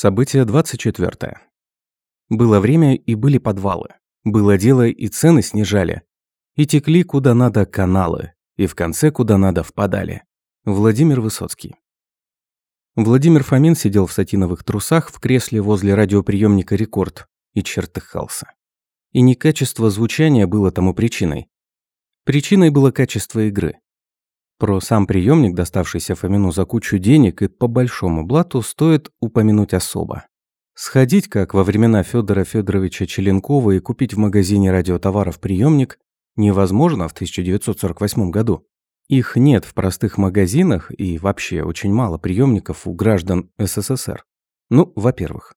Событие 24. Было время и были подвалы. Было дело и цены снижали. И текли куда надо каналы. И в конце куда надо впадали. Владимир Высоцкий. Владимир Фомин сидел в сатиновых трусах в кресле возле радиоприемника «Рекорд» и чертыхался. И не качество звучания было тому причиной. Причиной было качество игры. Про сам приемник, доставшийся Фомину за кучу денег и по большому блату, стоит упомянуть особо. Сходить, как во времена Федора Федоровича Челенкова, и купить в магазине радиотоваров приемник невозможно в 1948 году. Их нет в простых магазинах и вообще очень мало приемников у граждан СССР. Ну, во-первых,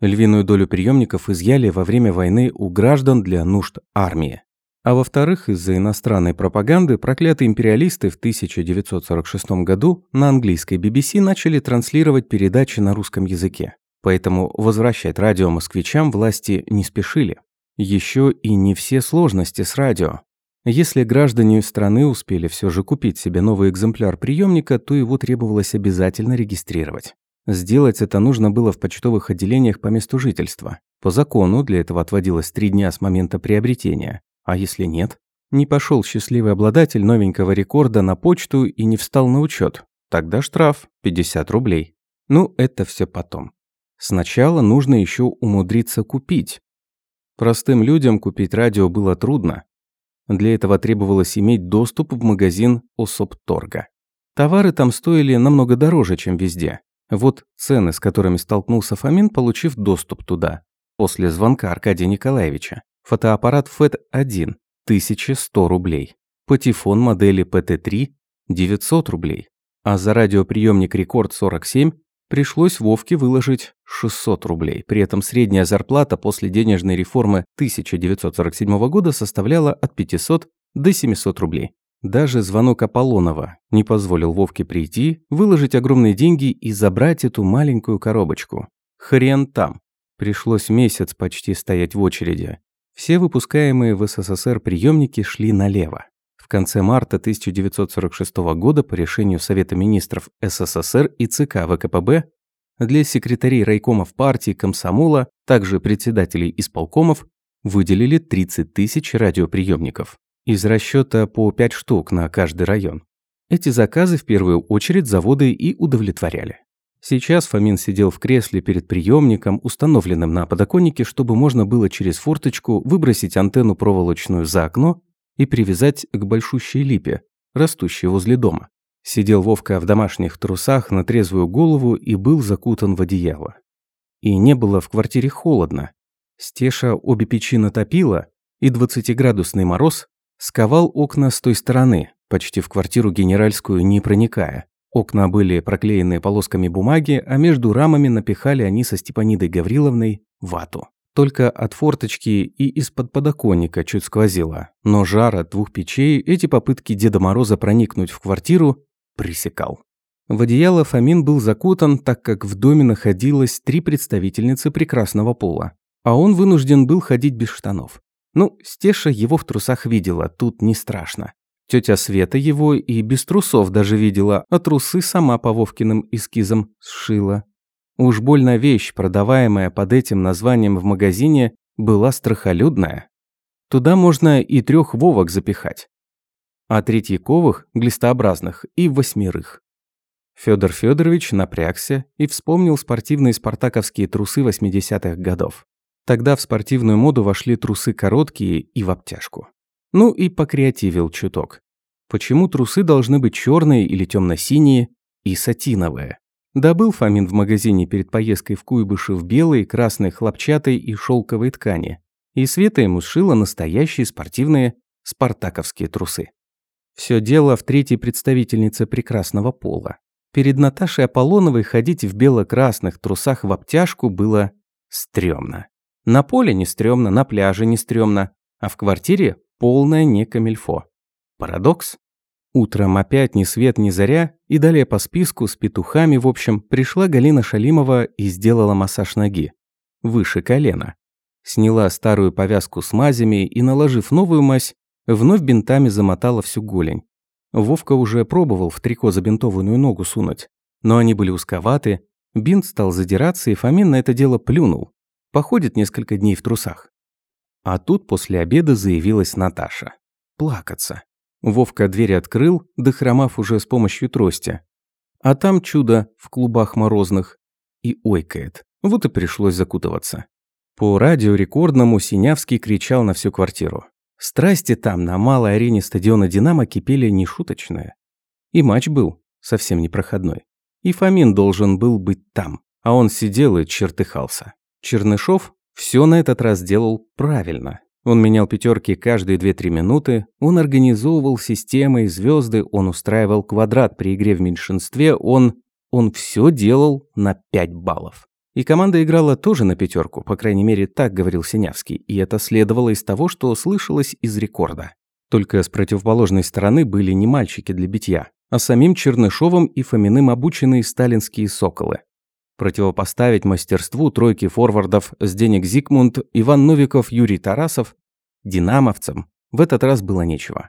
львиную долю приемников изъяли во время войны у граждан для нужд армии. А во-вторых, из-за иностранной пропаганды проклятые империалисты в 1946 году на английской BBC начали транслировать передачи на русском языке. Поэтому возвращать радио москвичам власти не спешили. Еще и не все сложности с радио. Если граждане страны успели все же купить себе новый экземпляр приемника, то его требовалось обязательно регистрировать. Сделать это нужно было в почтовых отделениях по месту жительства. По закону для этого отводилось три дня с момента приобретения. А если нет? Не пошел счастливый обладатель новенького рекорда на почту и не встал на учет. Тогда штраф 50 рублей. Ну, это все потом. Сначала нужно еще умудриться купить. Простым людям купить радио было трудно. Для этого требовалось иметь доступ в магазин Осопторга. Товары там стоили намного дороже, чем везде. Вот цены, с которыми столкнулся Фомин, получив доступ туда. После звонка Аркадия Николаевича. Фотоаппарат FET-1 – 1100 рублей. Патефон модели PT-3 – 900 рублей. А за радиоприемник Рекорд 47 пришлось Вовке выложить 600 рублей. При этом средняя зарплата после денежной реформы 1947 года составляла от 500 до 700 рублей. Даже звонок Аполлонова не позволил Вовке прийти, выложить огромные деньги и забрать эту маленькую коробочку. Хрен там. Пришлось месяц почти стоять в очереди. Все выпускаемые в СССР приемники шли налево. В конце марта 1946 года по решению Совета министров СССР и ЦК ВКПБ для секретарей райкомов партии, комсомола, также председателей исполкомов, выделили 30 тысяч радиоприемников. Из расчета по 5 штук на каждый район. Эти заказы в первую очередь заводы и удовлетворяли. Сейчас Фомин сидел в кресле перед приемником, установленным на подоконнике, чтобы можно было через форточку выбросить антенну проволочную за окно и привязать к большущей липе, растущей возле дома. Сидел Вовка в домашних трусах на трезвую голову и был закутан в одеяло. И не было в квартире холодно. Стеша обе печи натопила, и двадцатиградусный мороз сковал окна с той стороны, почти в квартиру генеральскую не проникая. Окна были проклеены полосками бумаги, а между рамами напихали они со Степанидой Гавриловной вату. Только от форточки и из-под подоконника чуть сквозило, но жар от двух печей эти попытки Деда Мороза проникнуть в квартиру пресекал. В одеяло Фомин был закутан, так как в доме находилось три представительницы прекрасного пола, а он вынужден был ходить без штанов. Ну, Стеша его в трусах видела, тут не страшно. Тетя Света его и без трусов даже видела, а трусы сама по Вовкиным эскизам сшила. Уж больно вещь, продаваемая под этим названием в магазине, была страхолюдная. Туда можно и трех Вовок запихать. А третьяковых, глистообразных, и восьмерых. Федор Федорович напрягся и вспомнил спортивные спартаковские трусы 80-х годов. Тогда в спортивную моду вошли трусы короткие и в обтяжку. Ну и покреативил чуток. Почему трусы должны быть черные или темно-синие и сатиновые? Добыл Фомин в магазине перед поездкой в Куйбышев белой, красной, хлопчатой и шелковой ткани. И Света ему сшила настоящие спортивные спартаковские трусы. Все дело в третьей представительнице прекрасного пола. Перед Наташей Аполлоновой ходить в бело-красных трусах в обтяжку было стрёмно. На поле не стрёмно, на пляже не стрёмно, а в квартире полное не камильфо. Парадокс? Утром опять ни свет, ни заря, и далее по списку с петухами, в общем, пришла Галина Шалимова и сделала массаж ноги. Выше колена. Сняла старую повязку с мазями и, наложив новую мазь, вновь бинтами замотала всю голень. Вовка уже пробовал в трико забинтованную ногу сунуть, но они были узковаты, Бинт стал задираться, и Фомин на это дело плюнул. Походит несколько дней в трусах. А тут после обеда заявилась Наташа. Плакаться. Вовка дверь открыл, дохромав уже с помощью трости. А там чудо в клубах морозных. И ойкает. Вот и пришлось закутываться. По радио рекордному Синявский кричал на всю квартиру. Страсти там, на малой арене стадиона «Динамо» кипели нешуточные. И матч был совсем непроходной. И Фомин должен был быть там, а он сидел и чертыхался. Чернышов все на этот раз делал правильно. Он менял пятерки каждые 2-3 минуты, он организовывал системы и звезды, он устраивал квадрат при игре в меньшинстве, он... он все делал на 5 баллов. И команда играла тоже на пятерку, по крайней мере, так говорил Синявский, и это следовало из того, что слышалось из рекорда. Только с противоположной стороны были не мальчики для битья, а самим Чернышовым и Фоминым обученные сталинские соколы. Противопоставить мастерству тройки форвардов с денег Зигмунд, Иван Новиков, Юрий Тарасов, динамовцам в этот раз было нечего.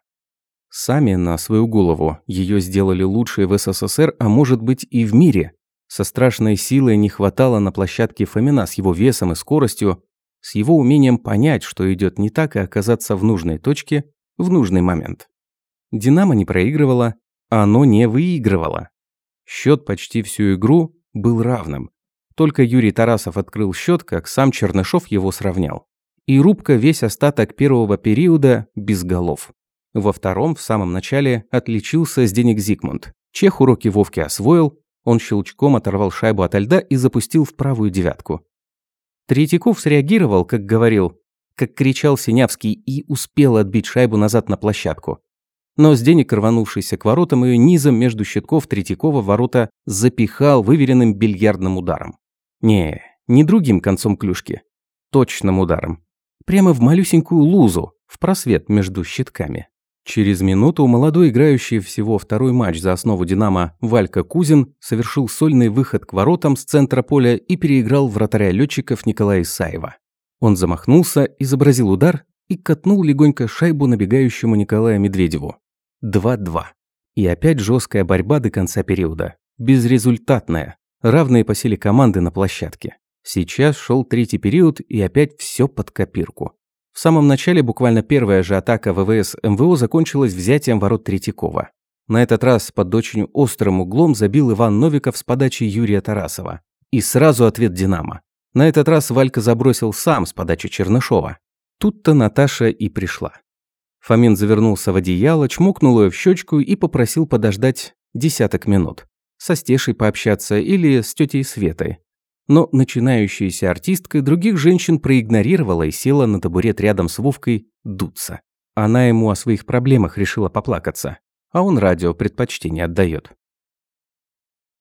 Сами на свою голову ее сделали лучшие в СССР, а может быть и в мире. Со страшной силой не хватало на площадке Фомина с его весом и скоростью, с его умением понять, что идет не так, и оказаться в нужной точке в нужный момент. «Динамо» не проигрывало, а оно не выигрывало. Счет почти всю игру был равным. Только Юрий Тарасов открыл счет, как сам Чернышов его сравнял. И рубка весь остаток первого периода без голов. Во втором, в самом начале, отличился с денег Зигмунд. Чех уроки Вовки освоил, он щелчком оторвал шайбу от льда и запустил в правую девятку. Третьяков среагировал, как говорил, как кричал Синявский, и успел отбить шайбу назад на площадку. Но с денег, рванувшийся к воротам, ее низом между щитков Третьякова ворота запихал выверенным бильярдным ударом. Не, не другим концом клюшки. Точным ударом. Прямо в малюсенькую лузу, в просвет между щитками. Через минуту молодой играющий всего второй матч за основу «Динамо» Валька Кузин совершил сольный выход к воротам с центра поля и переиграл вратаря летчиков Николая Исаева. Он замахнулся, изобразил удар и катнул легонько шайбу набегающему Николаю Медведеву. 2-2. И опять жесткая борьба до конца периода. Безрезультатная. Равные по силе команды на площадке. Сейчас шел третий период и опять все под копирку. В самом начале буквально первая же атака ВВС МВО закончилась взятием ворот Третьякова. На этот раз под очень острым углом забил Иван Новиков с подачи Юрия Тарасова. И сразу ответ «Динамо». На этот раз Валька забросил сам с подачи Чернышова. Тут-то Наташа и пришла. Фомин завернулся в одеяло, чмокнул ее в щечку и попросил подождать десяток минут. Со Стешей пообщаться или с тетей Светой. Но начинающаяся артистка других женщин проигнорировала и села на табурет рядом с Вовкой дуться. Она ему о своих проблемах решила поплакаться, а он радио предпочтение отдает.